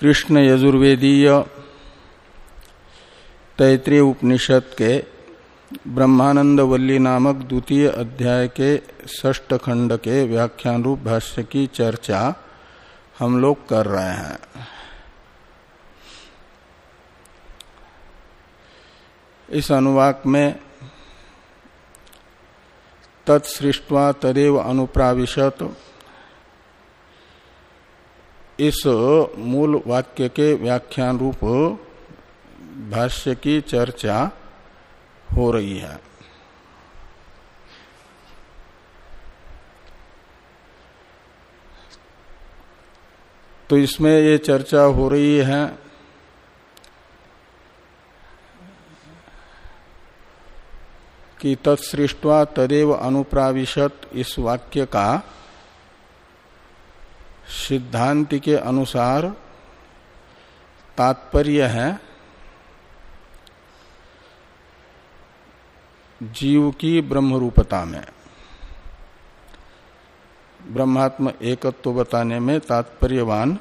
कृष्ण यजुर्वेदीय तैतृय उपनिषद के ब्रह्मानंद वल्ली नामक द्वितीय अध्याय के षष्ठ खंड के व्याख्यान रूप भाष्य की चर्चा हम लोग कर रहे हैं। इस अनुवाक में तत्सृष्टवा तदेव अनुप्राविशत इस मूल वाक्य के व्याख्यान रूप भाष्य की चर्चा हो रही है। तो इसमें ये चर्चा हो रही है। कि तत्सृष्टवा तदेव अनुप्राविशत इस वाक्य का सिद्धांति के अनुसार तात्पर्य है, जीव की ब्रह्म रूपता में। ब्रह्मात्म एकत्व बताने में तात्पर्यवान,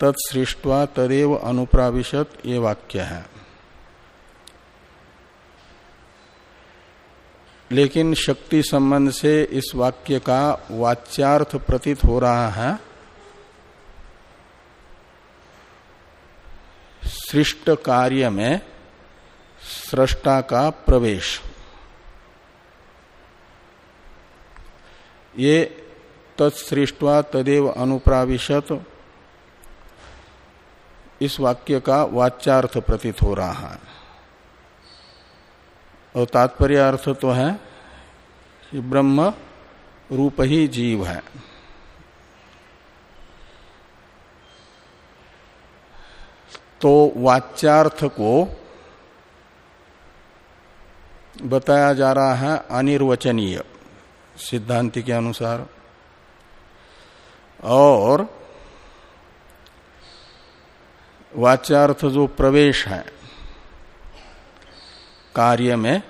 तत्सृष्टवा तदेव अनुप्राविशत ये वाक्य है। लेकिन शक्ति संबंध से इस वाक्य का वाच्यार्थ प्रतीत हो रहा है। सृष्ट कार्य में सृष्टा का प्रवेश। ये तत्सृष्टवा तदेव अनुप्राविशत इस वाक्य का वाच्यार्थ प्रतीत हो रहा है। और तात्पर्य अर्थ तो है कि ब्रह्म रूप ही जीव है। तो वाच्यार्थ को बताया जा रहा है अनिर्वचनीय सिद्धांति के अनुसार। और वाच्यार्थ जो प्रवेश है कार्य में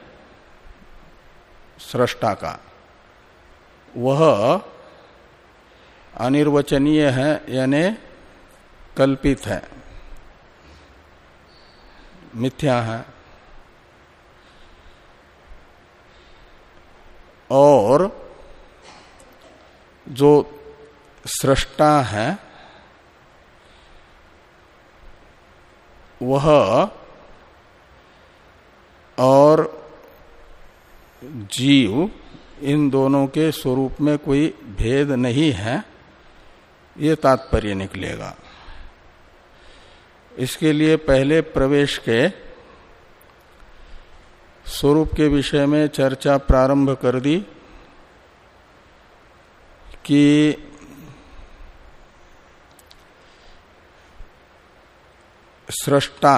सृष्टा का। वह अनिर्वचनीय है, यानी कल्पित है। मिथ्या है। और जो सृष्टा है, वह और जीव इन दोनों के स्वरूप में कोई भेद नहीं है, ये तात्पर्य निकलेगा। इसके लिए पहले प्रवेश के स्वरूप के विषय में चर्चा प्रारंभ कर दी कि सृष्टा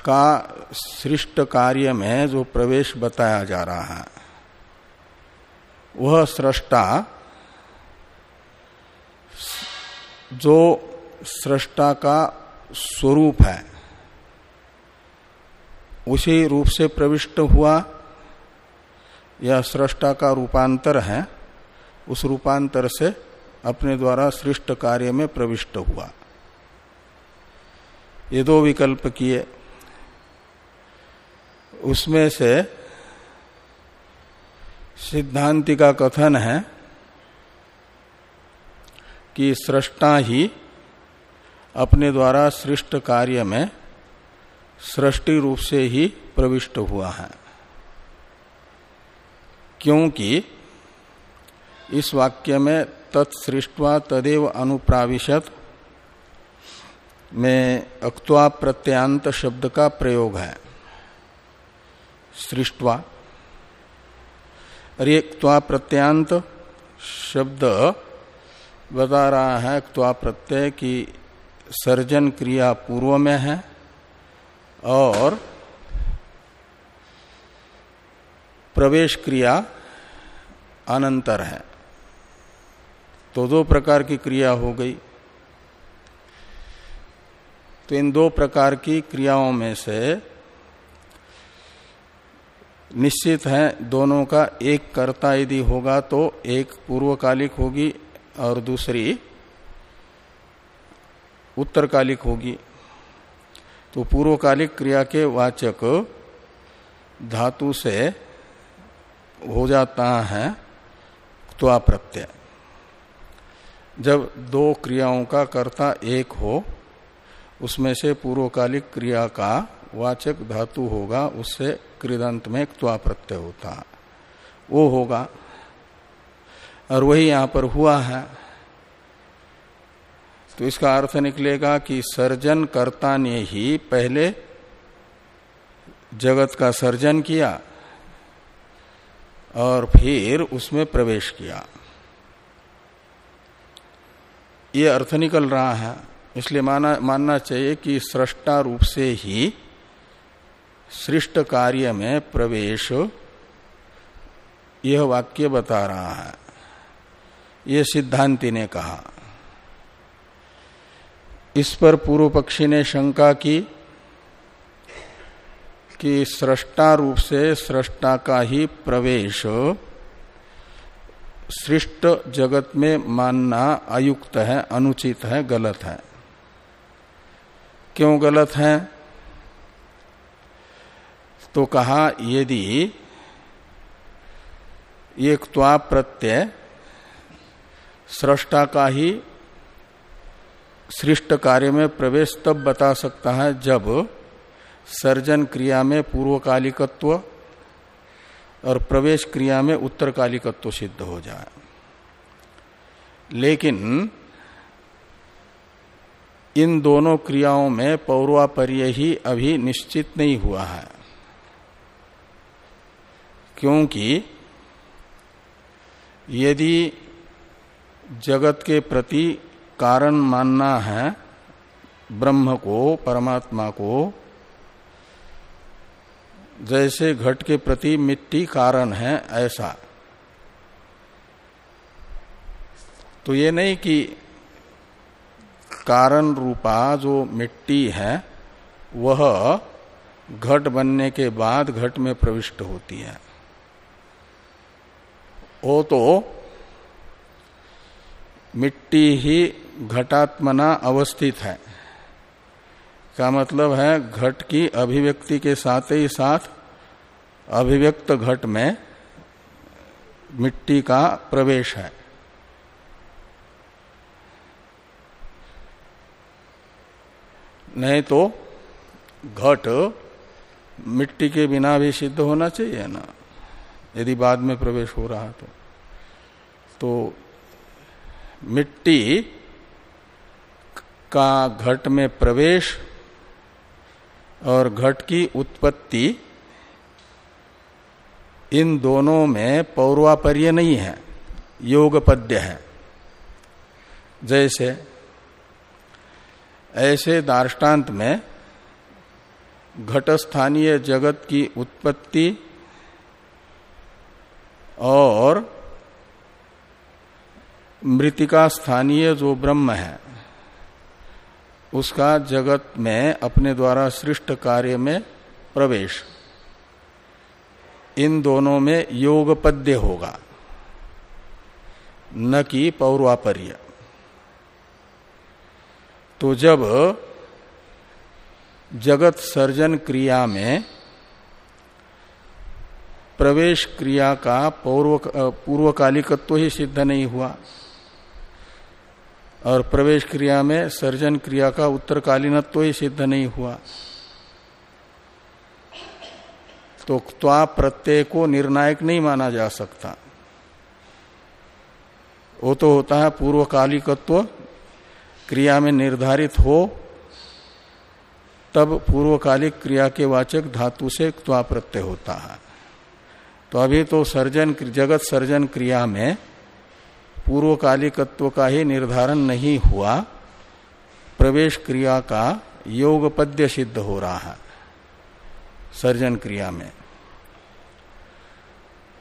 का सृष्ट कार्य में जो प्रवेश बताया जा रहा है, वह सृष्टा, जो सृष्टा का स्वरूप है, उसी रूप से प्रविष्ट हुआ, या सृष्टा का रूपांतर है, उस रूपांतर से अपने द्वारा सृष्ट कार्य में प्रविष्ट हुआ। ये दो विकल्प किए। उसमें से सिद्धांति का कथन है कि सृष्टा ही अपने द्वारा सृष्ट कार्य में सृष्टि रूप से ही प्रविष्ट हुआ है। क्योंकि इस वाक्य में तत्सृष्टवा तदेव अनुप्राविशत में अक्वा प्रत्यांत शब्द का प्रयोग है। सृष्टवा। अरे क्वा प्रत्यांत शब्द बता रहा है क्वा प्रत्यय की सर्जन क्रिया पूर्व में है और प्रवेश क्रिया अनंतर है। तो दो प्रकार की क्रिया हो गई। तो इन दो प्रकार की क्रियाओं में से निश्चित है, दोनों का एक कर्ता यदि होगा तो एक पूर्वकालिक होगी और दूसरी उत्तरकालिक होगी। तो पूर्वकालिक क्रिया के वाचक धातु से हो जाता है त्वा प्रत्यय जब दो क्रियाओं का कर्ता एक हो, उसमें से पूर्वकालिक क्रिया का वाचक धातु होगा, उससे कृदंत में त्वा प्रत्यय होता वो होगा। और वही यहाँ पर हुआ है। तो इसका अर्थ निकलेगा कि सर्जन कर्ता ने ही पहले जगत का सर्जन किया और फिर उसमें प्रवेश किया। ये अर्थ निकल रहा है। इसलिए माना, मानना चाहिए कि सृष्टा रूप से ही सृष्ट कार्य में प्रवेश। यह वाक्य बता रहा है। यह सिद्धांति ने कहा। इस पर पूर्व पक्षी ने शंका की कि सृष्टा रूप से सृष्टा का ही प्रवेश सृष्ट जगत में मानना अयुक्त है, अनुचित है, गलत है। क्यों गलत है? तो कहा, यदि एक त्वा प्रत्यय सृष्टा का ही सृष्ट कार्य में प्रवेश तब बता सकता है जब सर्जन क्रिया में पूर्वकालिकत्व और प्रवेश क्रिया में उत्तरकालिकत्व सिद्ध हो जाए। लेकिन इन दोनों क्रियाओं में पौर्वापर्य ही अभी निश्चित नहीं हुआ है। क्योंकि यदि जगत के प्रति कारण मानना है, ब्रह्म को, परमात्मा को, जैसे घट के प्रति मिट्टी कारण है ऐसा। तो ये नहीं कि कारण रूपा जो मिट्टी है, वह घट बनने के बाद घट में प्रविष्ट होती है। वो तो मिट्टी ही घटात्मना अवस्थित है। का मतलब है घट की अभिव्यक्ति के साथ ही साथ अभिव्यक्त घट में मिट्टी का प्रवेश है। नहीं तो घट मिट्टी के बिना भी सिद्ध होना चाहिए ना। यदि बाद में प्रवेश हो रहा तो। तो मिट्टी का घट में प्रवेश और घट की उत्पत्ति इन दोनों में पौर्वापर्य नहीं है योग पद्य है। जैसे, ऐसे दार्टान्त में घटस्थानीय जगत की उत्पत्ति और मृतिका स्थानीय जो ब्रह्म है, उसका जगत में अपने द्वारा सृष्ट कार्य में प्रवेश। इन दोनों में योगपद्य होगा, न कि पौर्वापर्य। तो जब जगत सर्जन क्रिया में प्रवेश क्रिया का पूर्व पूर्वकालिकत्व ही सिद्ध नहीं हुआ। और प्रवेश क्रिया में सर्जन क्रिया का उत्तरकालीनत्व ही सिद्ध नहीं हुआ। तो त्वा प्रत्यय को निर्णायक नहीं माना जा सकता। वो तो होता है पूर्वकालिकत्व, क्रिया में निर्धारित हो, तब पूर्वकालिक क्रिया के वाचक धातु से क्वा प्रत्यय होता है। तो अभी तो सर्जन, जगत सर्जन क्रिया में पूर्वकालिकत्व का ही निर्धारण नहीं हुआ। प्रवेश क्रिया का योग पद्य सिद्ध हो रहा है सर्जन क्रिया में।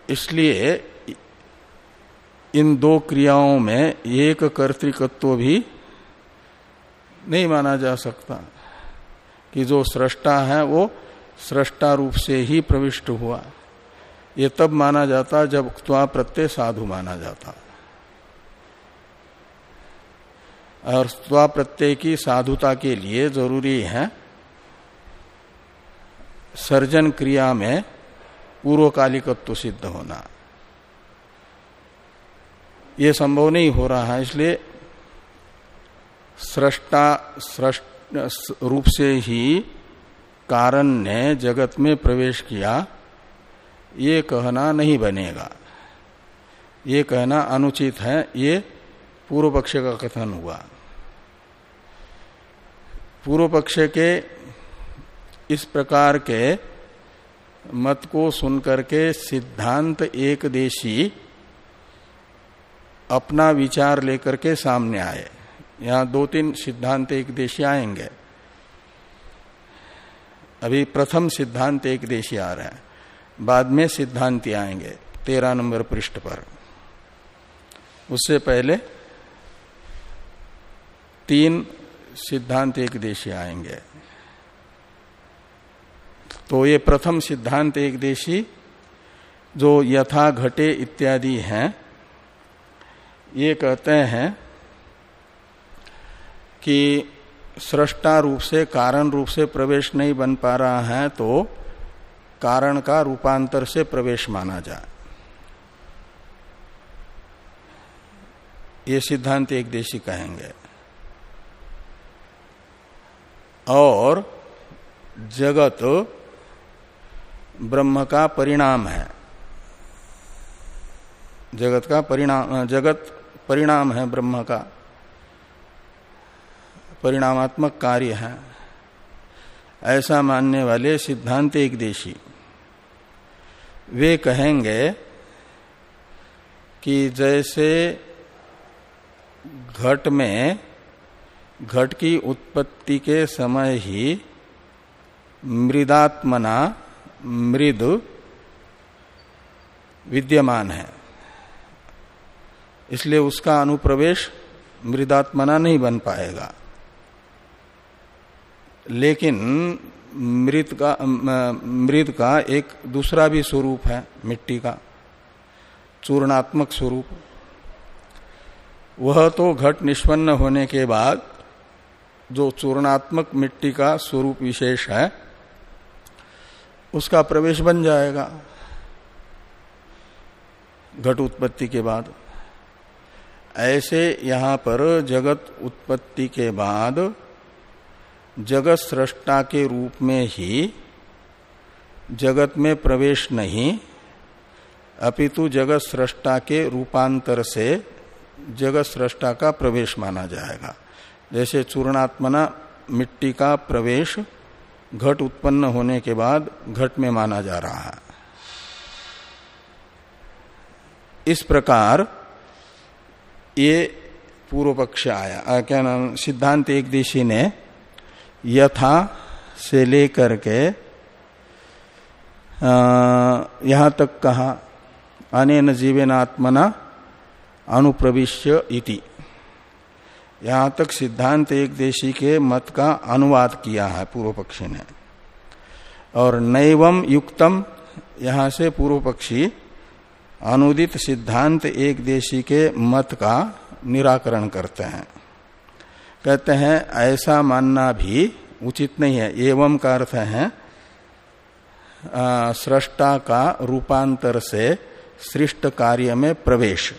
इसलिए इन दो क्रियाओं में एक कर्तिकत्व भी नहीं माना जा सकता कि जो सृष्टा है वो सृष्टा रूप से ही प्रविष्ट हुआ। ये तब माना जाता जब त्वा प्रत्यय साधु माना जाता। और स्वा प्रत्यय की साधुता के लिए ज़रूरी है, सर्जन क्रिया में पूर्वकालिकत्व सिद्ध होना। ये संभव नहीं हो रहा है, इसलिए सृष्टा, सृष्ट, रूप से ही कारण ने जगत में प्रवेश किया। ये कहना नहीं बनेगा। ये कहना अनुचित है। ये पूर्व पक्ष का कथन हुआ। पूर्व पक्ष के इस प्रकार के मत को सुनकर के सिद्धांत एक देशी अपना विचार लेकर के सामने आए। यहाँ दो तीन सिद्धांत एक देशी आएँगे। अभी प्रथम सिद्धांत एक देशी आ रहा है। बाद में सिद्धांति आएँगे, तेरह नंबर पृष्ठ पर। उससे पहले तीन सिद्धांत एक देशी आएँगे। तो ये प्रथम सिद्धांत एक देशी, जो यथा घटे इत्यादि हैं, ये कहते हैं कि सृष्टा रूप से, कारण रूप से प्रवेश नहीं बन पा रहा है तो कारण का रूपांतर से प्रवेश माना जाए ये सिद्धांत एक देशी कहेंगे। और जगत ब्रह्म का परिणाम है। जगत का परिणाम, जगत परिणाम है ब्रह्म का। परिणामात्मक कार्य है। ऐसा मानने वाले सिद्धांत एक देशी। वे कहेंगे कि जैसे घट में, घट की उत्पत्ति के समय ही मृदात्मना मृद विद्यमान है। इसलिए उसका अनुप्रवेश मृदात्मना नहीं बन पाएगा। लेकिन मृत का मृद का एक दूसरा भी स्वरूप है, मिट्टी का, चूर्णात्मक स्वरूप। वह तो घट निष्पन्न होने के बाद जो चूर्णात्मक मिट्टी का स्वरूप विशेष है, उसका प्रवेश बन जाएगा। घट उत्पत्ति के बाद। ऐसे यहाँ पर जगत उत्पत्ति के बाद जगत सृष्टा के रूप में ही जगत में प्रवेश नहीं, अपितु जगत सृष्टा के रूपांतर से जगत सृष्टा का प्रवेश माना जाएगा। जैसे चूर्णात्मना मिट्टी का प्रवेश घट उत्पन्न होने के बाद घट में माना जा रहा है। इस प्रकार ये पूर्व पक्ष आया क्या नाम? सिद्धांत एक देशी ने यथा से लेकर के यहाँ तक कहा, अनेन जीवेनात्मना अनुप्रविश्य इति। यहाँ तक सिद्धांत एक देशी के मत का अनुवाद किया है पूर्व पक्षी ने। और नैवम युक्तम, यहाँ से पूर्व पक्षी अनुदित सिद्धांत एक देशी के मत का निराकरण करते हैं। कहते हैं, ऐसा मानना भी उचित नहीं है। एवं का अर्थ है सृष्टा का रूपांतर से सृष्ट कार्य में प्रवेश।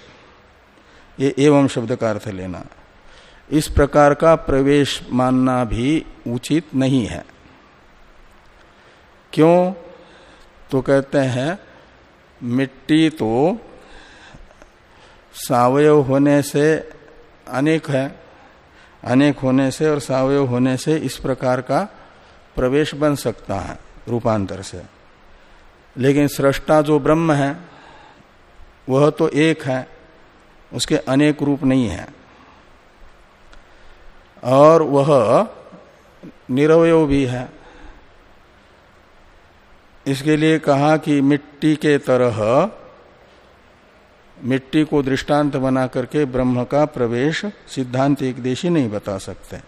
ये एवं शब्द का अर्थ लेना। इस प्रकार का प्रवेश मानना भी उचित नहीं है। क्यों? तो कहते हैं, मिट्टी तो सावयव होने से अनेक है। अनेक होने से और सावयव होने से इस प्रकार का प्रवेश बन सकता है, रूपांतर से। लेकिन सृष्टा जो ब्रह्म है, वह तो एक है, उसके अनेक रूप नहीं है। और वह निरवय भी है। इसके लिए कहा कि मिट्टी के तरह मिट्टी को दृष्टांत बना करके ब्रह्म का प्रवेश सिद्धांत एक देशी नहीं बता सकते।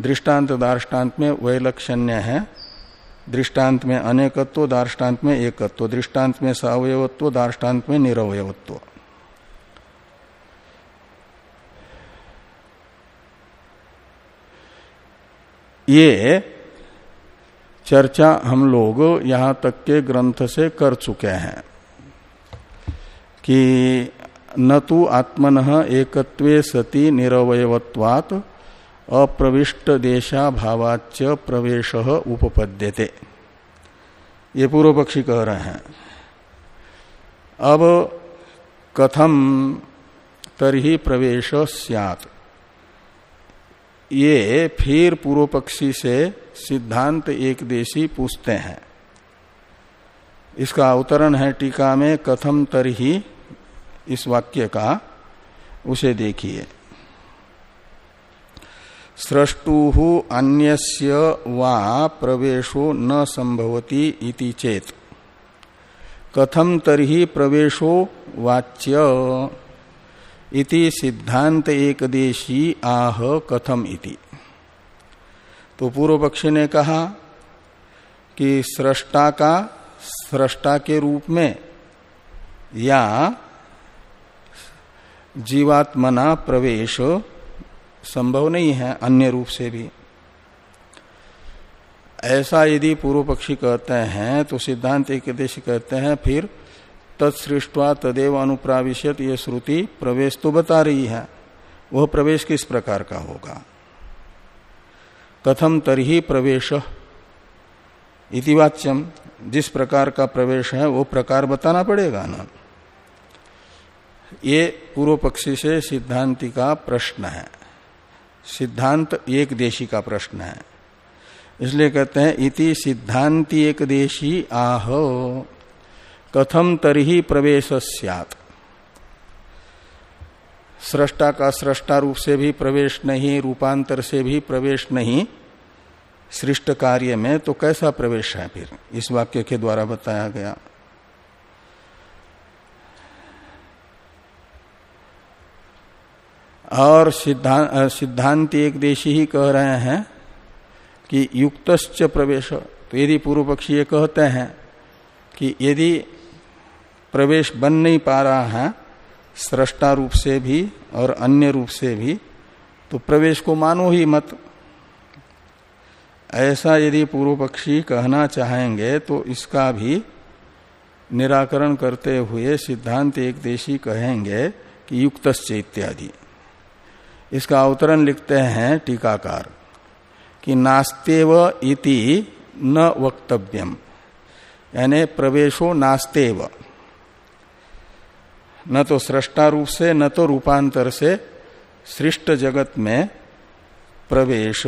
दृष्टांत दार्टान्त में वैलक्षण्य है। दृष्टांत में अनेकत्व दार्टान्त में एकत्व, दृष्टांत में सवयवत्व दार्टान्त में निरवयत्व ये चर्चा हम लोग यहाँ तक के ग्रंथ से कर चुके हैं। कि न तो आत्मन एकत्वे सति निरवयत्वात् अप्रविष्ट देशा भावाच प्रवेश उपपद्यते। ये पूर्व पक्षी कह रहे हैं। अब कथम तरही प्रवेश सियात। ये फिर पूर्व पक्षी से सिद्धांत एक देशी पूछते हैं। इसका अवतरण है टीका में, कथम तरही, इस वाक्य का। उसे देखिए। सृष्टु अन्यस्य वा प्रवेशो न संभवती इति चेत। कथम तरही प्रवेशो वाच्य। इति सिद्धांत एकदेशी आह कथम इति। तो पूर्व पक्षी ने कहा कि सृष्टा का सृष्टा के रूप में, या जीवात्मना प्रवेश संभव नहीं है अन्य रूप से भी। ऐसा यदि पूर्व पक्षी कहते हैं तो सिद्धांत एक देश कहते हैं, फिर तत्सृष्टवा तदेव अनुप्राविशत ये श्रुति प्रवेश तो बता रही है। वह प्रवेश किस प्रकार का होगा? कथम तरही प्रवेश इतिवाच्यम जिस प्रकार का प्रवेश है, वो प्रकार बताना पड़ेगा ना। ये पूर्व पक्षी से सिद्धांति का प्रश्न है। सिद्धांत एक देशी का प्रश्न है। इसलिए कहते हैं, इति सिद्धांति एक देशी, आह। कथम तरही प्रवेश सृष्टा का सृष्टा रूप से भी प्रवेश नहीं, रूपांतर से भी प्रवेश नहीं। सृष्ट कार्य में तो कैसा प्रवेश है फिर? इस वाक्य के द्वारा बताया गया। और सिद्धांत सिद्धांत एक देशी ही कह रहे हैं कि युक्तश्च प्रवेश। तो यदि पूर्व पक्षी ये कहते हैं कि यदि प्रवेश बन नहीं पा रहा है, सृष्टा रूप से भी और अन्य रूप से भी तो प्रवेश को मानो ही मत। ऐसा यदि पूर्व पक्षी कहना चाहेंगे तो इसका भी निराकरण करते हुए सिद्धांत एक देशी कहेंगे कि युक्तश्च इत्यादि इसका अवतरण लिखते हैं टीकाकार, कि नास्तेव इति न वक्तव्यम। यानी प्रवेशो नास्तेव। न तो सृष्टा रूप से, न तो रूपांतर से सृष्ट जगत में प्रवेश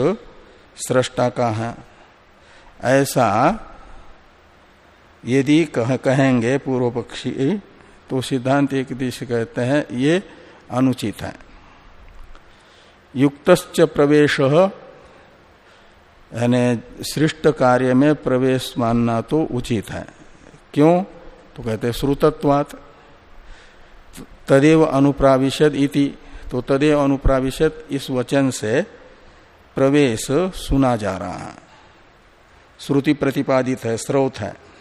सृष्टा का है। ऐसा यदि कह, कहेंगे पूर्व पक्षी तो सिद्धांत एक दिश कहते हैं ये अनुचित है। युक्तश्च प्रवेश यानी सृष्ट कार्य में प्रवेश मानना तो उचित है। क्यों? तो कहते श्रुतत्वात तदेव अनुप्राविशद इति। तो तदेव अनुप्राविशद इस वचन से प्रवेश सुना जा रहा है। श्रुति प्रतिपादित है, स्रोत है।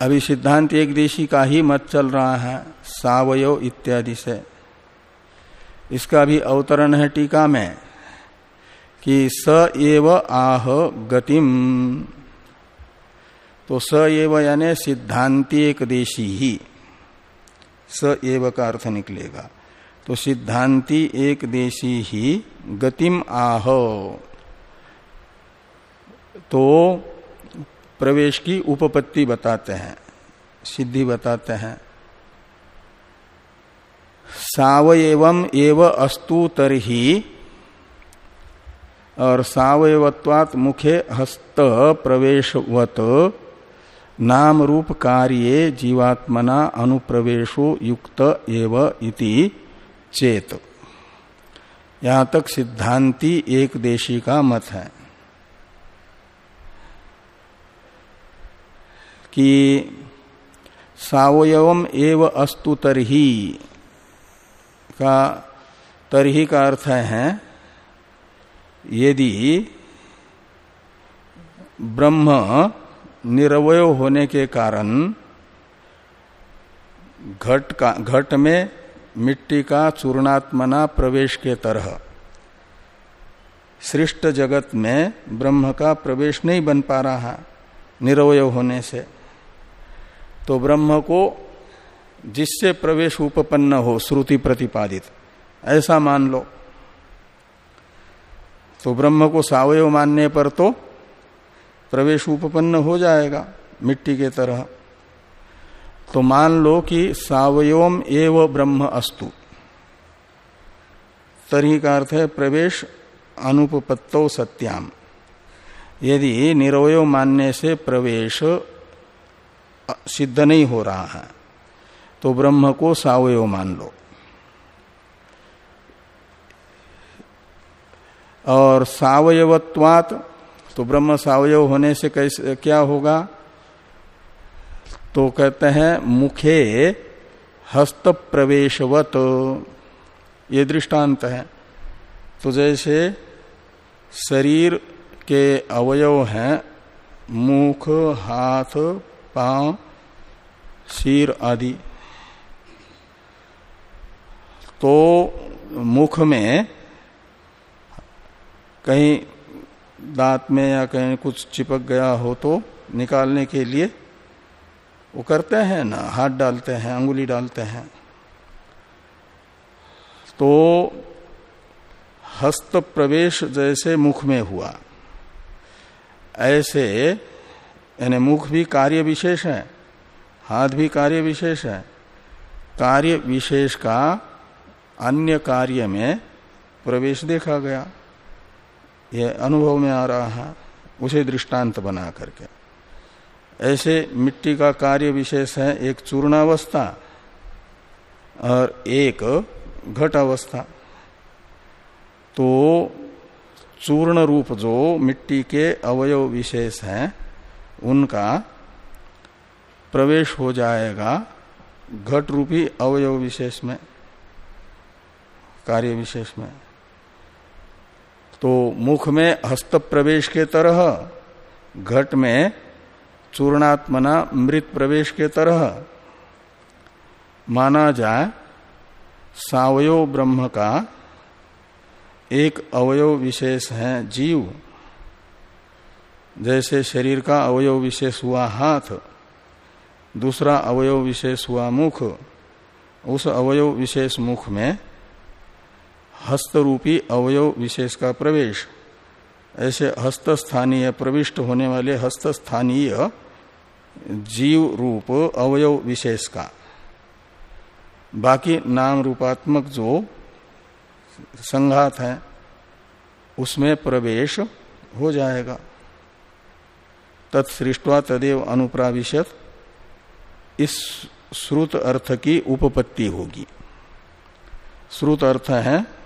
अभी सिद्धांत एक देशी का ही मत चल रहा है सावयव इत्यादि से। इसका भी अवतरण है टीका में कि स एव आह गतिम। तो स एव यानी सिद्धांति एक देशी ही। स एव का अर्थ निकलेगा। तो सिद्धांति एक देशी ही गतिम आह। तो प्रवेश की उपपत्ति बताते हैं, सिद्धि बताते हैं। सावयवम एव अस्तु तरही, और सावयवत्वात मुखे हस्त प्रवेशवत नाम रूप कार्ये जीवात्मना अनुप्रवेशो युक्त एव इति चेत। यहाँ तक सिद्धांति एक देशी का मत है। कि सावयवम एव अस्तु तरही का तरही का अर्थ है, यदि ब्रह्म निरवय होने के कारण घट का, घट में मिट्टी का चूर्णात्मना प्रवेश के तरह। सृष्ट जगत में ब्रह्म का प्रवेश नहीं बन पा रहा निरवय होने से। तो ब्रह्म को जिससे प्रवेश उपपन्न हो, श्रुति प्रतिपादित, ऐसा मान लो। तो ब्रह्म को सावयव मानने पर तो प्रवेश उपपन्न हो जाएगा मिट्टी के तरह। तो मान लो कि सावयवम एव ब्रह्म अस्तु। तरी का अर्थ है प्रवेश अनुपत्तो सत्याम। यदि निरवय मानने से प्रवेश सिद्ध नहीं हो रहा है तो ब्रह्म को सावयव मान लो। और सावयवत्वात तो ब्रह्म सावयव होने से कैसे, क्या होगा? तो कहते हैं, मुखे हस्त प्रवेशवत ये दृष्टांत है। तो जैसे शरीर के अवयव हैं, मुख, हाथ, पाँव, सिर आदि। तो मुख में कहीं दांत में या कहीं कुछ चिपक गया हो तो निकालने के लिए वो करते हैं ना, हाथ डालते हैं, अंगुली डालते हैं। तो हस्त प्रवेश जैसे मुख में हुआ। ऐसे, यानी मुख भी कार्य विशेष है, हाथ भी कार्य विशेष है। कार्य विशेष का अन्य कार्य में प्रवेश देखा गया। यह अनुभव में आ रहा है, उसे दृष्टांत बना करके। ऐसे मिट्टी का कार्य विशेष है, एक चूर्णावस्था और एक घट अवस्था। तो चूर्ण रूप जो मिट्टी के अवयव विशेष हैं, उनका प्रवेश हो जाएगा घट रूपी अवयव विशेष में, कार्य विशेष में। तो मुख में हस्त प्रवेश के तरह, घट में चूर्णात्मना मृत प्रवेश के तरह। माना जाए, सावयो ब्रह्म का एक अवयव विशेष है जीव। जैसे शरीर का अवयव विशेष हुआ हाथ, दूसरा अवयव विशेष हुआ मुख, उस अवयव विशेष मुख में हस्त रूपी अवयव विशेष का प्रवेश। ऐसे हस्तस्थानीय प्रविष्ट होने वाले हस्तस्थानीय जीव रूप अवयव विशेष का। बाकी नाम रूपात्मक जो संघात है, उसमें प्रवेश हो जाएगा। तत्सृष्टवा तदेव अनुप्राविशत इस श्रुत अर्थ की उपपत्ति होगी। श्रुत अर्थ है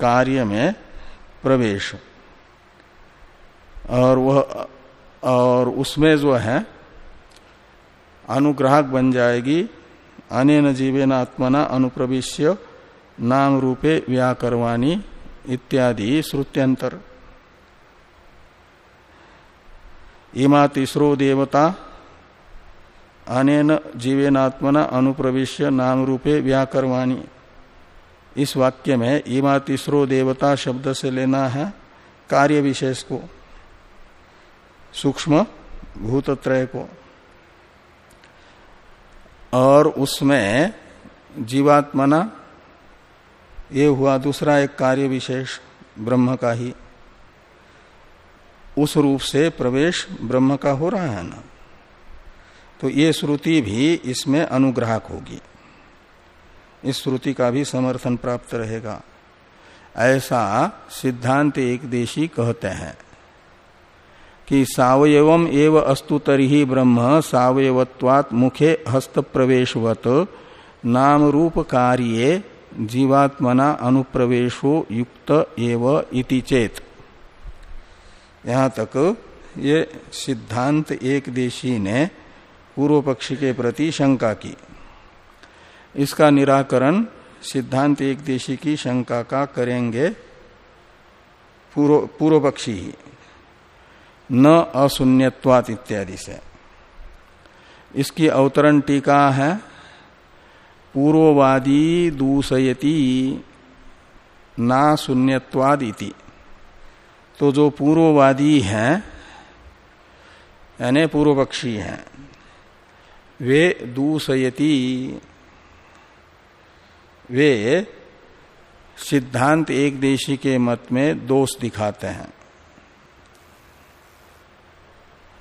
कार्य में प्रवेश। और वह, और उसमें जो है, अनुग्राहक बन जाएगी। अनेन जीवेन आत्मना अनुप्रविश्य, नाम रूपे व्याकरवाणी इत्यादि श्रुत्यंतर। इमा तीसरो देवता, अनेन जीवेनात्मना अनुप्रविश्य, नाम रूपे व्याकरवाणी। इस वाक्य में इमा तीसरो देवता शब्द से लेना है कार्य विशेष को, सूक्ष्म भूतत्रय को। और उसमें जीवात्मना, ये हुआ दूसरा एक कार्य विशेष, ब्रह्म का ही। उस रूप से प्रवेश ब्रह्म का हो रहा है ना? तो ये श्रुति भी इसमें अनुग्राहक होगी। इस श्रुति का भी समर्थन प्राप्त रहेगा। ऐसा सिद्धांत एक देशी कहते हैं कि सावयवम एव अस्तु तरी ब्रह्म सावयवत्वात् मुखे हस्त प्रवेशवत नाम रूप कार्ये जीवात्मना अनुप्रवेशो युक्त एव इति चेत। यहाँ तक ये सिद्धांत एक देशी ने पूर्व पक्षी के प्रति शंका की। इसका निराकरण सिद्धांत एक देशी की शंका का करेंगे। पूर्व पक्षी ही। न अशून्यवात इत्यादि से। इसकी अवतरण टीका है, पूर्ववादी दूसयति ना शून्यवाद इति। तो जो पूर्ववादी हैं, यानी पूर्व पक्षी हैं, वे दूसयति वे सिद्धांत एक देशी के मत में दोष दिखाते हैं।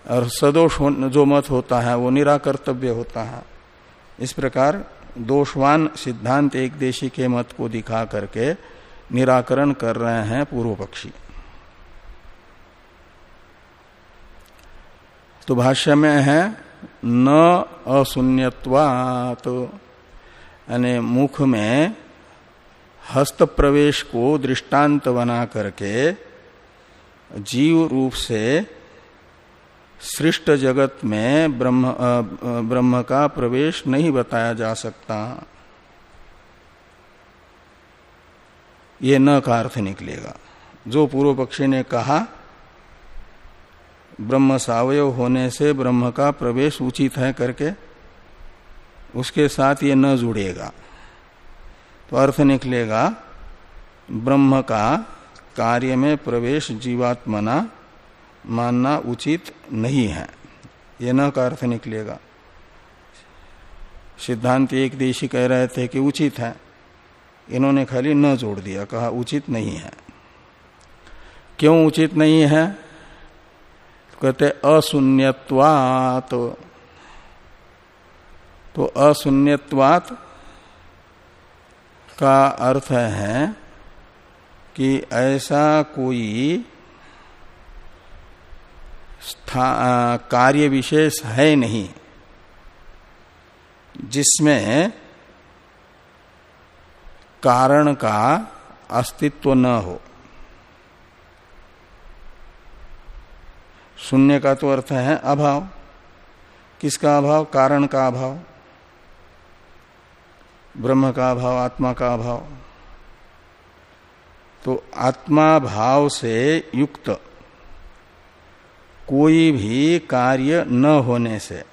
और सदोष जो मत होता है, वो निराकर्तव्य होता है। इस प्रकार दोषवान सिद्धांत एक देशी के मत को दिखा करके निराकरण कर रहे हैं पूर्व पक्षी। तो भाष्य में है, न अशून्यवात यानी मुख में हस्त प्रवेश को दृष्टांत बना करके जीव रूप से सृष्ट जगत में ब्रह्म ब्रह्म का प्रवेश नहीं बताया जा सकता। ये न का अर्थ निकलेगा। जो पूर्व पक्षी ने कहा, ब्रह्म सावयव होने से ब्रह्म का प्रवेश उचित है करके उसके साथ ये न जुड़ेगा। तो अर्थ निकलेगा, ब्रह्म का कार्य में प्रवेश जीवात्मना मानना उचित नहीं है। ये न का अर्थ निकलेगा। सिद्धांत एक देशी कह रहे थे कि उचित है। इन्होंने खाली न जोड़ दिया, कहा उचित नहीं है। क्यों उचित नहीं है? तो कहते अशून्यवात तो अशून्यवात का अर्थ है कि ऐसा कोई कार्य विशेष है नहीं, जिसमें कारण का अस्तित्व न हो। शून्य का तो अर्थ है अभाव। किसका अभाव? कारण का अभाव। ब्रह्म का अभाव आत्मा का अभाव तो आत्मा भाव से युक्त कोई भी कार्य न होने से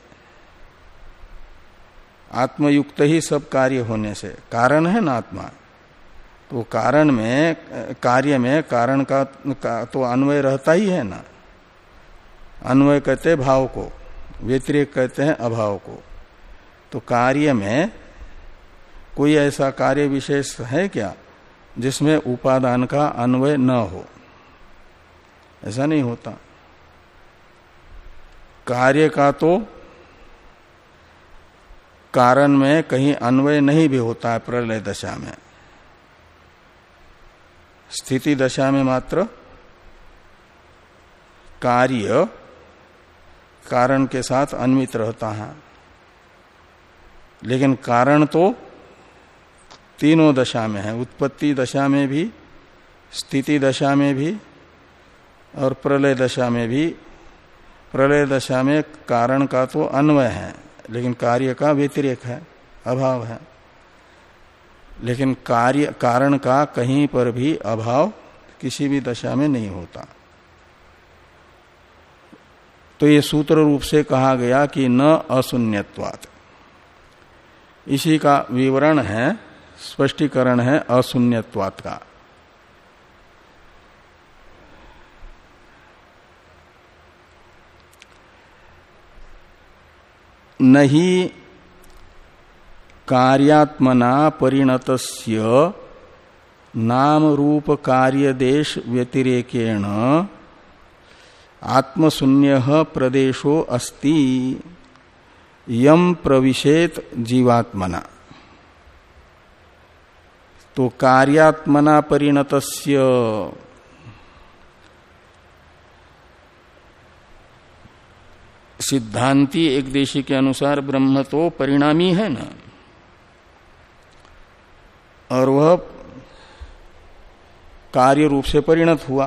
आत्मयुक्त ही सब कार्य होने से कारण है ना आत्मा? तो कारण में कार्य में कारण का, का तो अन्वय रहता ही है ना। अन्वय कहते भाव को व्यतिरिक कहते हैं अभाव को। तो कार्य में कोई ऐसा कार्य विशेष है क्या जिसमें उपादान का अन्वय न हो? ऐसा नहीं होता। कार्य का तो कारण में कहीं अन्वय नहीं भी होता है प्रलय दशा में। स्थिति दशा में मात्र कार्य कारण के साथ अन्वित रहता है। लेकिन कारण तो तीनों दशा में है। उत्पत्ति दशा में भी, स्थिति दशा में भी, और प्रलय दशा में भी। प्रलय दशा में कारण का तो अन्वय है, लेकिन कार्य का व्यतिरेक है, अभाव है। लेकिन कार्य, कारण का कहीं पर भी अभाव किसी भी दशा में नहीं होता। तो ये सूत्र रूप से कहा गया कि न अशून्यवाद इसी का विवरण है स्पष्टीकरण है अशून्यवाद का। नहीं कार्यात्मना परिणतस्य नाम रूप कार्य देश व्यतिरेकेण आत्मशून्य प्रदेशो अस्ति। यम प्रविशेत जीवात्मना। तो कार्यात्मना परिणतस्य। सिद्धांति एक देशी के अनुसार ब्रह्म तो परिणामी है ना। और वह कार्य रूप से परिणत हुआ।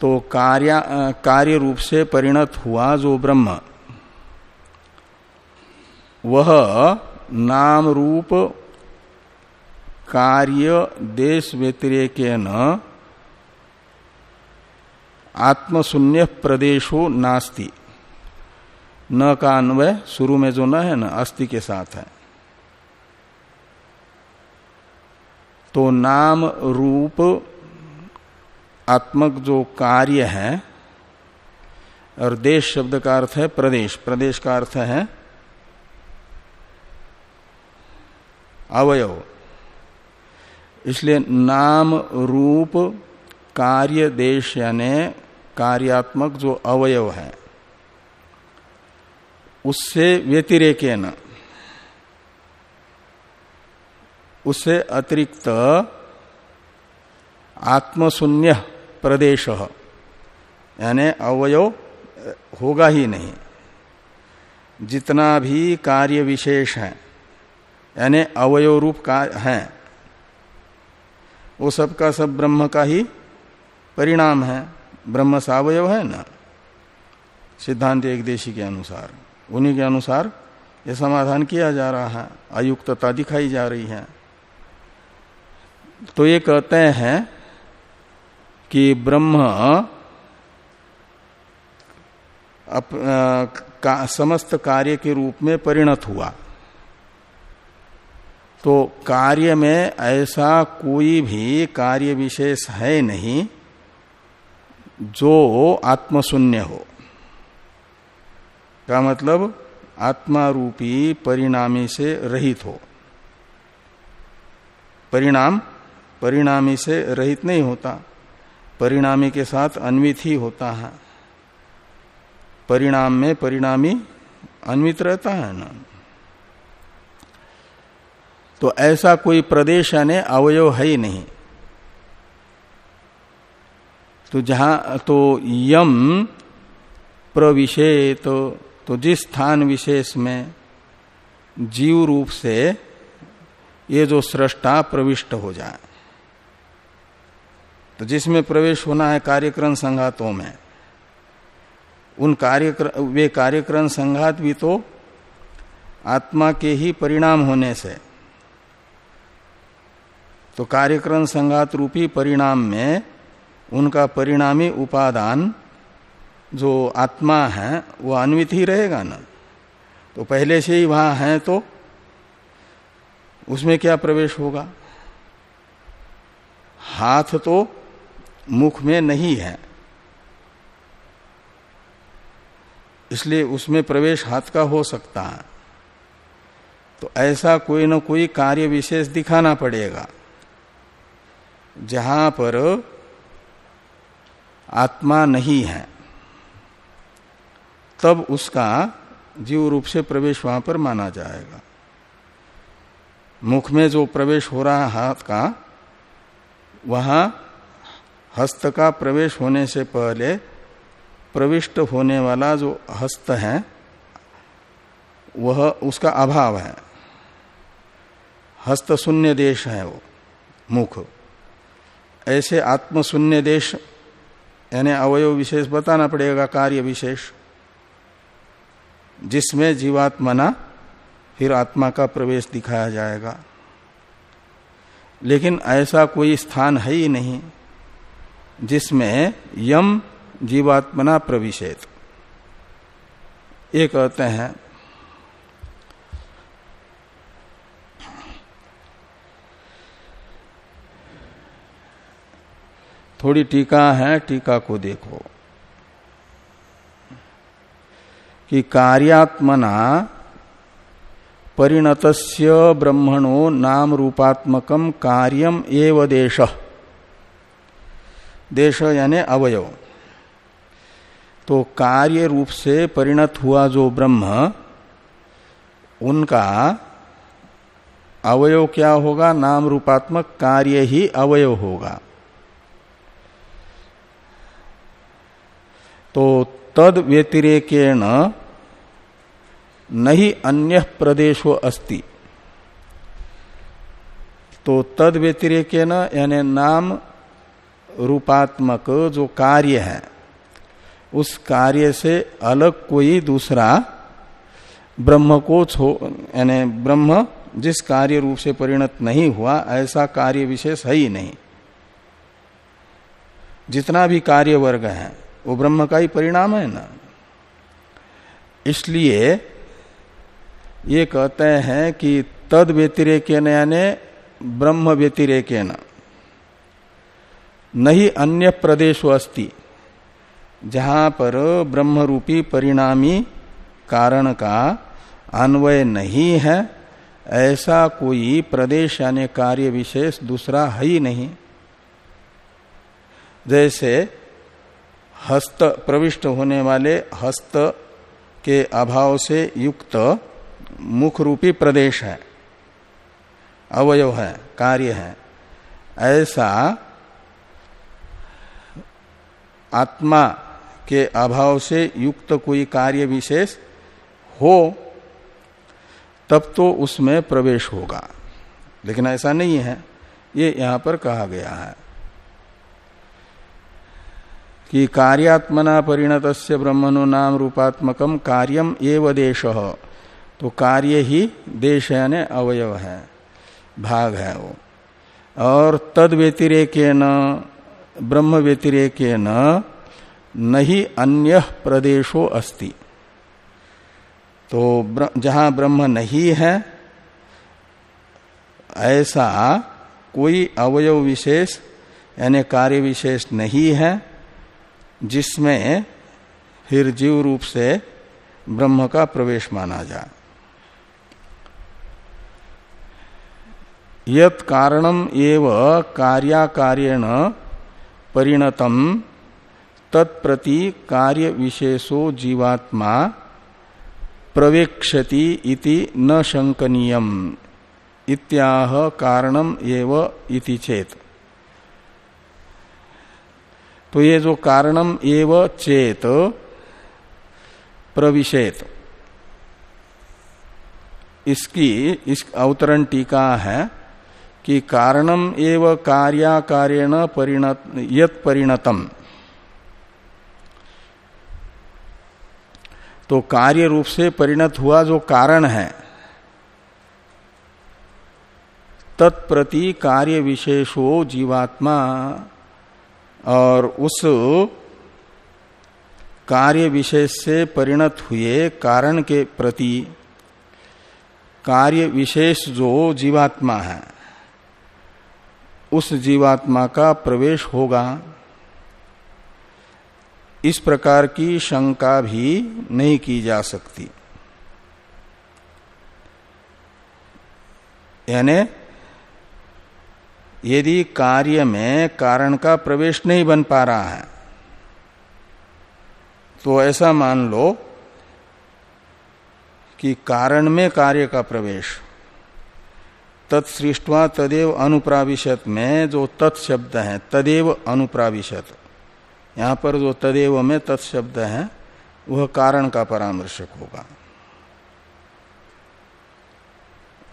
तो कार्य कार्य रूप से परिणत हुआ जो ब्रह्म, वह नाम रूप कार्य देश व्यतिरेक न आत्मशून्य प्रदेशो नास्ति। न का अन्वय शुरू में जो न है ना अस्थि के साथ है। तो नाम रूप आत्मक जो कार्य है, और देश शब्द का अर्थ है प्रदेश। प्रदेश का अर्थ है अवयव। इसलिए नाम रूप कार्य देश यानी कार्यात्मक जो अवयव है, उससे व्यतिरेक न उससे अतिरिक्त आत्मशून्य प्रदेश, यानी अवयव होगा ही नहीं। जितना भी कार्य विशेष है, यानी अवयव रूप का है वो सब का सब ब्रह्म का ही परिणाम है। ब्रह्म सावयव है ना? सिद्धांत एक देशी के अनुसार उन्हीं के अनुसार ये समाधान किया जा रहा है। अयुक्तता दिखाई जा रही है। तो ये कहते हैं कि ब्रह्म अप, का, समस्त कार्य के रूप में परिणत हुआ। तो कार्य में ऐसा कोई भी कार्य विशेष है नहीं जो आत्मशून्य हो। का मतलब आत्मा रूपी परिणामी से रहित हो। परिणाम परिणामी से रहित नहीं होता। परिणामी के साथ अन्वित ही होता है। परिणाम में परिणामी अन्वित रहता है ना। तो ऐसा कोई प्रदेश यानी अवयव है ही नहीं। तो जहाँ तो यम प्रविशेत तो, तो जिस स्थान विशेष में जीव रूप से ये जो सृष्टा प्रविष्ट हो जाए तो जिसमें प्रवेश होना है कार्यक्रम संघातों में उन कार्यक्रम वे कार्यक्रम संघात भी तो आत्मा के ही परिणाम होने से तो कार्यक्रम संघात रूपी परिणाम में उनका परिणामी उपादान जो आत्मा है, वो अन्वित ही रहेगा ना। तो पहले से ही वहाँ है तो उसमें क्या प्रवेश होगा? हाथ तो मुख में नहीं है। इसलिए उसमें प्रवेश हाथ का हो सकता है। तो ऐसा कोई ना कोई कार्य विशेष दिखाना पड़ेगा। जहाँ पर आत्मा नहीं है, तब उसका जीव रूप से प्रवेश वहाँ पर माना जाएगा। मुख में जो प्रवेश हो रहा है हाथ का, वहाँ हस्त का प्रवेश होने से पहले प्रविष्ट होने वाला जो हस्त है, वह उसका अभाव है। हस्त शून्य देश है वो, मुख। ऐसे आत्मशून्य देश, यानी अवयव विशेष बताना पड़ेगा कार्य विशेष, जिसमें जीवात्मना फिर आत्मा का प्रवेश दिखाया जाएगा। लेकिन ऐसा कोई स्थान है ही नहीं, जिसमें यम जीवात्मना प्रविशेत। ये कहते हैं थोड़ी टीका है, टीका को देखो। कि कार्यात्मना परिणतस्य ब्रह्मणो नाम रूपात्मकम कार्यम एव देश। देश यानी अवयव। तो कार्य रूप से परिणत हुआ जो ब्रह्म, उनका अवयव क्या होगा? नाम रूपात्मक कार्य ही अवयव होगा। तो तद व्यतिरेकेण नहीं अन्य प्रदेशो अस्ति। तो तद व्यतिरेकेण यानी नाम रूपात्मक जो कार्य है, उस कार्य से अलग कोई दूसरा ब्रह्म को छो, यानी ब्रह्म जिस कार्य रूप से परिणत नहीं हुआ, ऐसा कार्य विशेष है ही नहीं। जितना भी कार्य वर्ग है वो ब्रह्म का ही परिणाम है ना। इसलिए ये कहते हैं कि तद व्यतिरेक यानी ब्रह्म व्यतिरेक नहीं अन्य प्रदेश अस्ति, जहाँ पर ब्रह्म रूपी परिणामी कारण का अन्वय नहीं है, ऐसा कोई प्रदेश यानी कार्य विशेष दूसरा है ही नहीं। जैसे हस्त प्रविष्ट होने वाले हस्त के अभाव से युक्त मुख रूपी प्रदेश है। अवयव है, कार्य है। ऐसा आत्मा के अभाव से युक्त कोई कार्य विशेष हो, तब तो उसमें प्रवेश होगा। लेकिन ऐसा नहीं है। ये यहाँ पर कहा गया है। कि कार्यात्मना परिणत ब्रह्मणो नाम रूपात्मकम कार्यम एव देश। तो कार्य ही देश यानी अवयव है भाग है वो। और तद व्यतिरेक न ब्रह्म व्यतिरेक न नहीं अन्य प्रदेशो अस्ति। तो ब्र, जहाँ ब्रह्म नहीं है ऐसा कोई अवयव विशेष यानी कार्य विशेष नहीं है जिसमें फिर जीव रूप से ब्रह्म का प्रवेश माना जाए यत कारणम एव कार्याकार्यण परिणतम तत्प्रति कार्य विशेषो जीवात्मा प्रवेक्षति इति न शंकनीयम इत्याह कारणम एव इति चेत। तो ये जो कारणम एव चेत, प्रविशेत। इसकी, इस अवतरण टीका है कि कारणम एव कार्याकारेण परिणत, यत परिणतम। तो कार्य रूप से परिणत हुआ जो कारण है, तत्प्रति कार्य विशेषो जीवात्मा। और उस कार्य विशेष से परिणत हुए कारण के प्रति कार्य विशेष जो जीवात्मा है, उस जीवात्मा का प्रवेश होगा। इस प्रकार की शंका भी नहीं की जा सकती। यानी यदि कार्य में कारण का प्रवेश नहीं बन पा रहा है तो ऐसा मान लो कि कारण में कार्य का प्रवेश, तत्सृष्टवा तदेव अनुप्राविशत में जो तत्शब्द है, तदेव अनुप्राविशत। यहाँ पर जो तदेव में तत्शब्द है, वह कारण का परामर्शक होगा।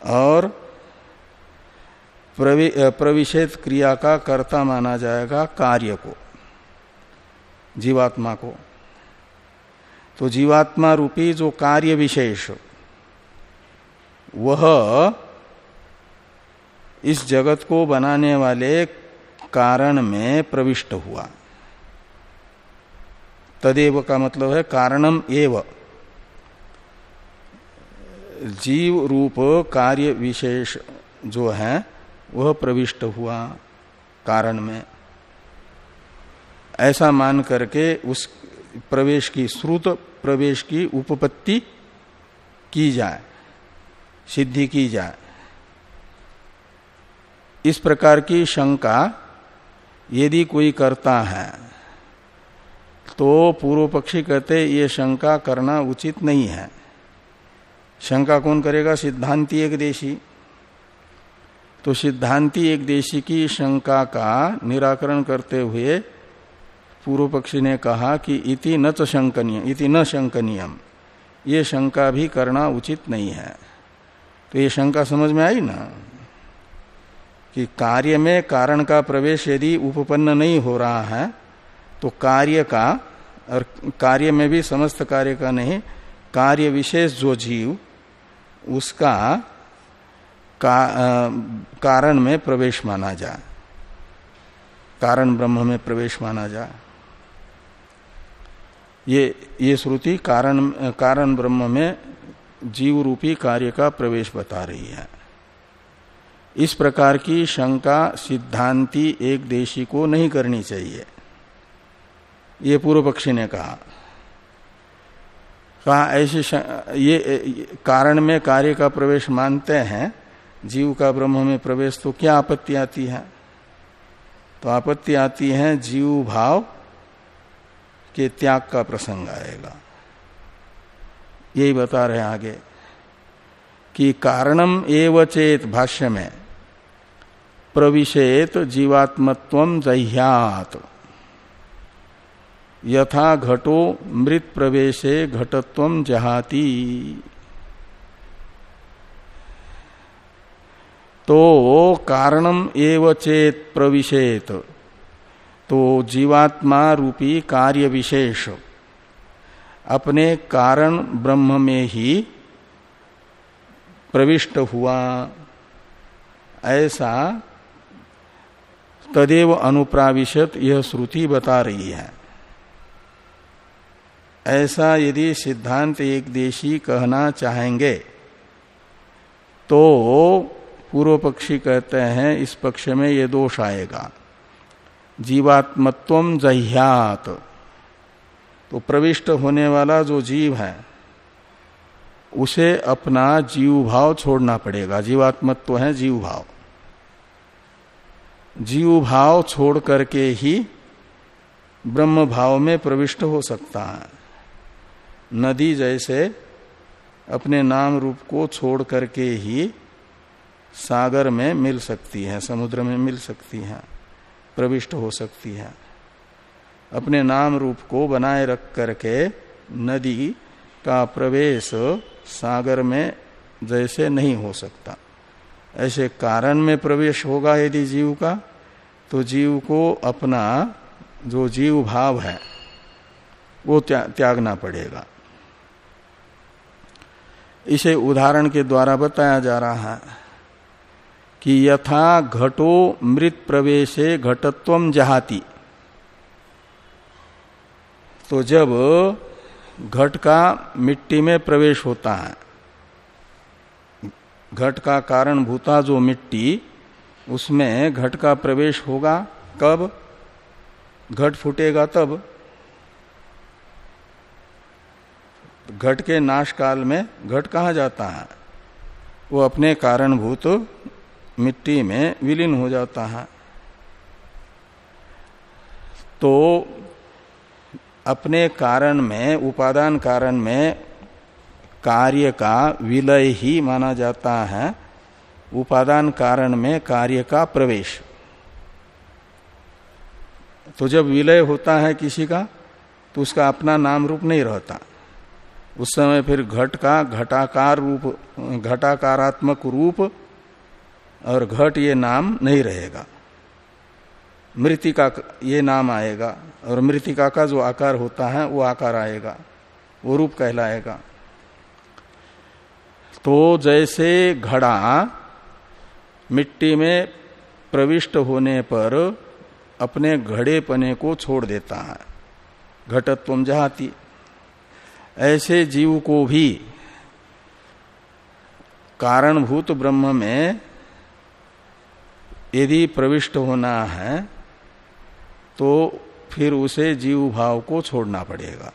और प्रविषेध क्रिया का कर्ता माना जाएगा कार्य को, जीवात्मा को। तो जीवात्मा रूपी जो कार्य विशेष, वह इस जगत को बनाने वाले कारण में प्रविष्ट हुआ। तदेव का मतलब है कारणम एव। जीव रूप कार्य विशेष जो है वह प्रविष्ट हुआ कारण में। ऐसा मान करके उस प्रवेश की, श्रुत प्रवेश की उपपत्ति की जाए, सिद्धि की जाए। इस प्रकार की शंका यदि कोई करता है तो पूर्व पक्षी कहते ये शंका करना उचित नहीं है। शंका कौन करेगा? सिद्धांति एक देशी। तो सिद्धांति एक देशी की शंका का निराकरण करते हुए पूर्व पक्षी ने कहा कि इति न च शंकनीय, इति न शंकनीयम। ये शंका भी करना उचित नहीं है। तो ये शंका समझ में आई ना? कि कार्य में कारण का प्रवेश यदि उपपन्न नहीं हो रहा है तो कार्य का, और कार्य में भी समस्त कार्य का नहीं, कार्य विशेष जो जीव, उसका का, आ, कारण में प्रवेश माना जाए कारण ब्रह्म में प्रवेश माना जाए ये ये श्रुति कारण कारण ब्रह्म में जीव रूपी कार्य का प्रवेश बता रही है। इस प्रकार की शंका सिद्धांति एक देशी को नहीं करनी चाहिए। ये पूर्व पक्षी ने कहा। कहा ऐसे ये कारण में कार्य का प्रवेश मानते हैं जीव का ब्रह्म में प्रवेश तो क्या आपत्ति आती है? तो आपत्ति आती है जीव भाव के त्याग का प्रसंग आएगा। यही बता रहे आगे कि कारणम एव चेत भाष्य में, प्रविशेत जीवात्मत्व जह्यात। यथा घटो मृत प्रवेशे घटत्व जहाती। तो कारणम एव चेत प्रविशेत। तो जीवात्मा रूपी कार्य विशेष। अपने कारण ब्रह्म में ही प्रविष्ट हुआ। ऐसा तदेव अनुप्राविशत यह श्रुति बता रही है। ऐसा यदि सिद्धांत एक देशी कहना चाहेंगे तो पूर्व पक्षी कहते हैं, इस पक्ष में ये दोष आएगा। जीवात्मत्व जह्यात। तो प्रविष्ट होने वाला जो जीव है, उसे अपना जीव भाव छोड़ना पड़ेगा। जीवात्मत्व है जीव भाव जीव भाव छोड़ करके ही ब्रह्म भाव में प्रविष्ट हो सकता है। नदी जैसे अपने नाम रूप को छोड़ करके ही सागर में मिल सकती है समुद्र में मिल सकती है प्रविष्ट हो सकती है। अपने नाम रूप को बनाए रख करके नदी का प्रवेश सागर में जैसे नहीं हो सकता। ऐसे कारण में प्रवेश होगा यदि जीव का तो जीव को अपना जो जीव भाव है वो त्या, त्यागना पड़ेगा। इसे उदाहरण के द्वारा बताया जा रहा है। कि यथा घटो मृत प्रवेशे घटत्व जहाती। तो जब घट का मिट्टी में प्रवेश होता है, घट का कारण भूता जो मिट्टी, उसमें घट का प्रवेश होगा, कब? घट फूटेगा तब। घट के नाश काल में घट कहा जाता है। वो अपने कारणभूत मिट्टी में विलीन हो जाता है। तो अपने कारण में, उपादान कारण में कार्य का विलय ही माना जाता है। उपादान कारण में कार्य का प्रवेश। तो जब विलय होता है किसी का तो उसका अपना नाम रूप नहीं रहता। उस समय फिर घट का घटाकार रूप, घटाकारात्मक रूप और घट ये नाम नहीं रहेगा। मृतिका ये नाम आएगा और मृतिका का जो आकार होता है, वो आकार आएगा, वो रूप कहलाएगा। तो जैसे घड़ा मिट्टी में प्रविष्ट होने पर अपने घड़े पने को छोड़ देता है। घटत्व जहाती ऐसे जीव को भी कारणभूत ब्रह्म में यदि प्रविष्ट होना है तो फिर उसे जीव भाव को छोड़ना पड़ेगा।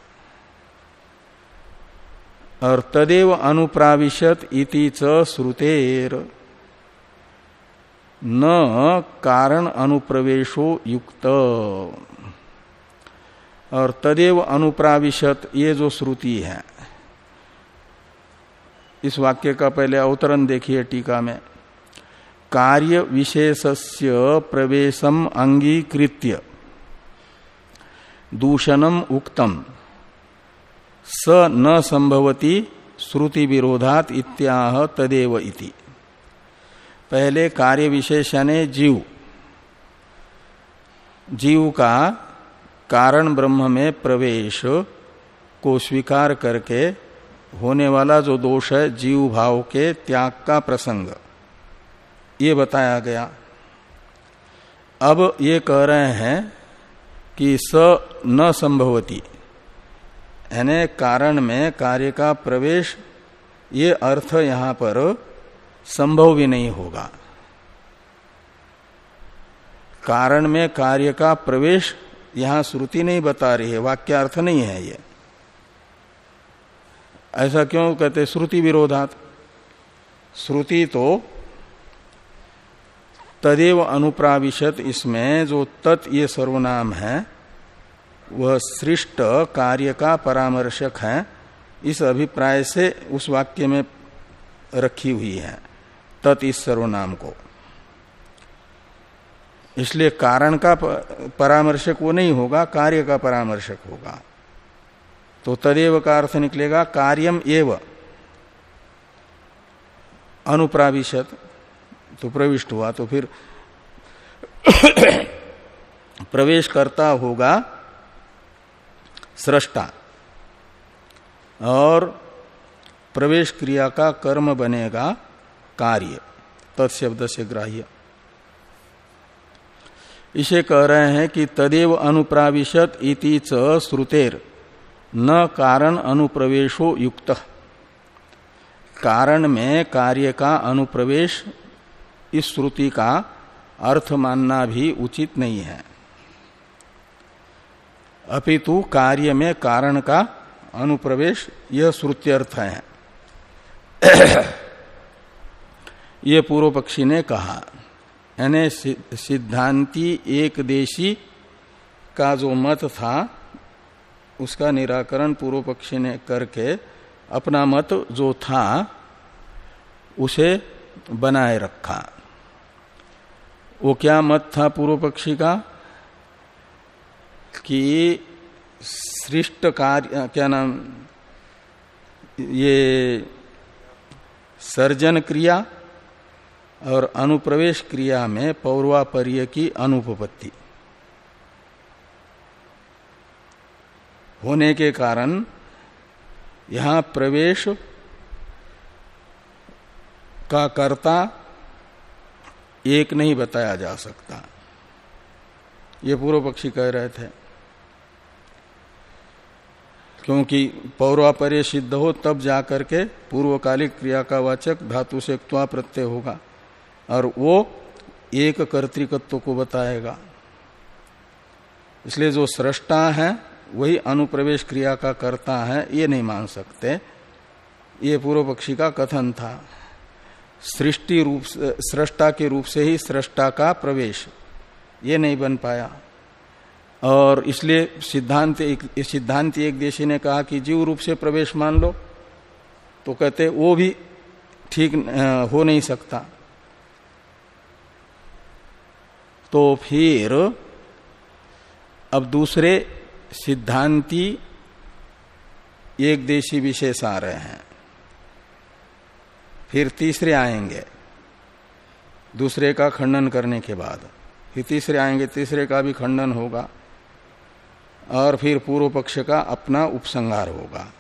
और तदेव अनुप्राविशत इति च श्रुतेर। न कारण अनुप्रवेशो युक्त। और तदेव अनुप्राविशत ये जो श्रुति है, इस वाक्य का पहले अवतरण देखिए टीका में। कार्य विशेषस्य प्रवेशम अंगीकृत्य। दूषणम उक्तम। स न संभवती श्रुति विरोधात इत्याह तदेव इति। पहले कार्य विशेष यानी जीव। जीव का कारण ब्रह्म में प्रवेश को स्वीकार करके होने वाला जो दोष है, जीव भाव के त्याग का प्रसंग। ये बताया गया। अब ये कह रहे हैं कि स न संभवती। यानी कारण में कार्य का प्रवेश, ये अर्थ यहाँ पर संभव भी नहीं होगा। कारण में कार्य का प्रवेश यहाँ श्रुति नहीं बता रही है वाक्य अर्थ नहीं है ये। ऐसा क्यों कहते श्रुति विरोधात। श्रुति तो तदेव अनुप्राविशत इसमें जो तत् ये सर्वनाम है, वह सृष्ट कार्य का परामर्शक है, इस अभिप्राय से उस वाक्य में रखी हुई है, तत् इस सर्वनाम को। इसलिए कारण का परामर्शक वो नहीं होगा, कार्य का परामर्शक होगा। तो तदेव का अर्थ निकलेगा, कार्यम एव। अनुप्राविशत। तो प्रविष्ट हुआ तो फिर प्रवेश करता होगा सृष्टा और प्रवेश क्रिया का कर्म बनेगा कार्य, तत्शब्द से ग्राह्य। इसे कह रहे हैं कि तदेव अनुप्राविशत इति च श्रुतेर, न कारण अनुप्रवेशो युक्त। कारण में कार्य का अनुप्रवेश इस श्रुति का अर्थ मानना भी उचित नहीं है। अपितु कार्य में कारण का अनुप्रवेश यह श्रुत्यर्थ है। ये पूर्व पक्षी ने कहा, यानी सिद्धांति एक देशी का जो मत था, उसका निराकरण पूर्व पक्षी ने करके अपना मत जो था, उसे बनाए रखा। वो क्या मत था पूर्व पक्षी का? कि सृष्ट कार्य क्या नाम? ये सर्जन क्रिया और अनुप्रवेश क्रिया में पौर्वापर्य की अनुपपत्ति। होने के कारण यहाँ प्रवेश का कर्ता एक नहीं बताया जा सकता। ये पूर्व पक्षी कह रहे थे। क्योंकि पौर्वापर्य सिद्ध हो, तब जाकर के पूर्वकालिक क्रिया का वाचक धातु से क्वा प्रत्यय होगा। और वो एक कर्तिकत्व को बताएगा। इसलिए जो सृष्टा है, वही अनुप्रवेश क्रिया का करता है, ये नहीं मान सकते। ये पूर्व पक्षी का कथन था। सृष्टि रूप सृष्टा के रूप से ही सृष्टा का प्रवेश। ये नहीं बन पाया। और इसलिए सिद्धांत एक सिद्धांत एक देशी ने कहा कि जीव रूप से प्रवेश मान लो तो कहते वो भी ठीक हो नहीं सकता। तो फिर अब दूसरे सिद्धांती एक देशी विशेष आ रहे हैं। फिर तीसरे आएँगे। दूसरे का खंडन करने के बाद। फिर तीसरे आएँगे, तीसरे का भी खंडन होगा। और फिर पूर्व पक्ष का अपना उपसंहार होगा।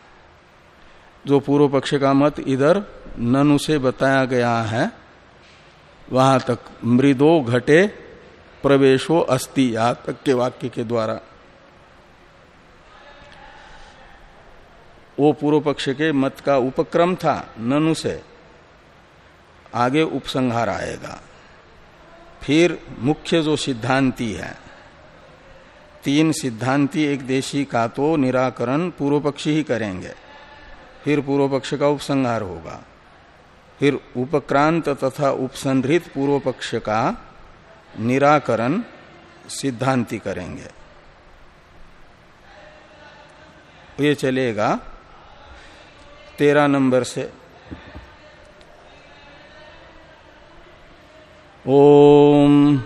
जो पूर्व पक्ष का मत इधर ननु से बताया गया है, वहाँ तक मृदो घटे प्रवेशो अस्ति या तक के वाक्य के द्वारा। वो पूर्व पक्ष के मत का उपक्रम था ननु से। आगे उपसंहार आएगा। फिर मुख्य जो सिद्धांती है, तीन सिद्धांती एक देशी का तो निराकरण पूर्व पक्षी ही करेंगे। फिर पूर्व पक्ष का उपसंहार होगा। फिर उपक्रांत तथा उपसंहृत पूर्व पक्ष का निराकरण सिद्धांति करेंगे। ये चलेगा तेरह नंबर से। ॐ